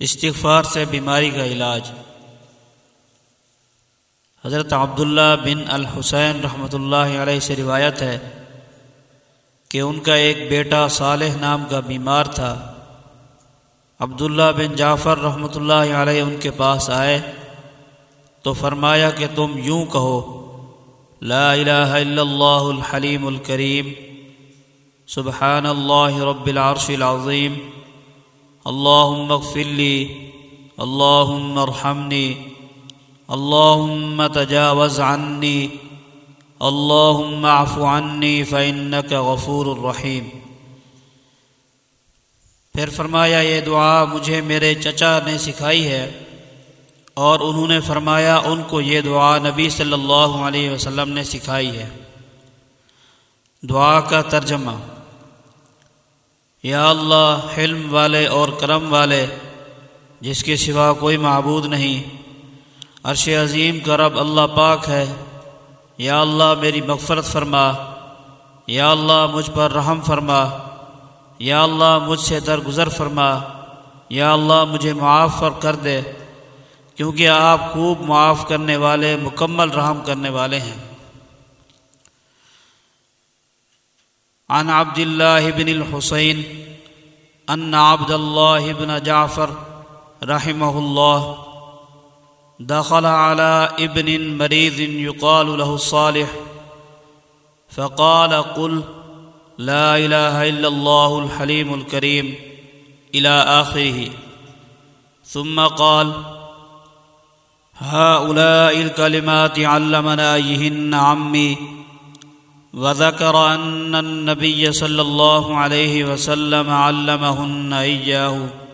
استغفار سے بیماری کا علاج۔ حضرت عبداللہ بن الحسین رحمۃ اللہ علیہ سے روایت ہے کہ ان کا ایک بیٹا صالح نام کا بیمار تھا۔ عبداللہ بن جعفر رحمۃ اللہ علیہ ان کے پاس آئے تو فرمایا کہ تم یوں کہو، لا الہ الا اللہ الحلیم الکریم، سبحان اللہ رب العرش العظیم اللهم اغفر لي، اللهم ارحمني، اللهم تجاوز عني، اللهم اعف عني، فإنك غفور الرحيم پھر فرمایا، یہ دعا مجھے میرے چچا نے سکھائی ہے۔ اور انہوں نے فرمایا، ان کو یہ دعا نبی صلی اللہ علیہ وسلم نے سکھائی ہے۔ دعا کا ترجمہ۔ یا اللہ، حلم والے اور کرم والے، جس کے سوا کوئی معبود نہیں۔ عرش عظیم کا رب اللہ پاک ہے۔ یا اللہ، میری مغفرت فرما۔ یا اللہ، مجھ پر رحم فرما۔ یا اللہ، مجھ سے درگزر فرما۔ یا اللہ، مجھے معاف کر دے۔ کیونکہ آپ خوب معاف کرنے والے، مکمل رحم کرنے والے ہیں۔ عن عبد الله بن الحسين أن عبد الله بن جعفر رحمه الله دخل على ابن مريض يقال له الصالح فقال قل لا إله إلا الله الحليم الكريم إلى آخره. ثم قال هؤلاء الكلمات علمنا أيهن عمي وذكر أن النبي صلى الله عليه وسلم علمهن إياه.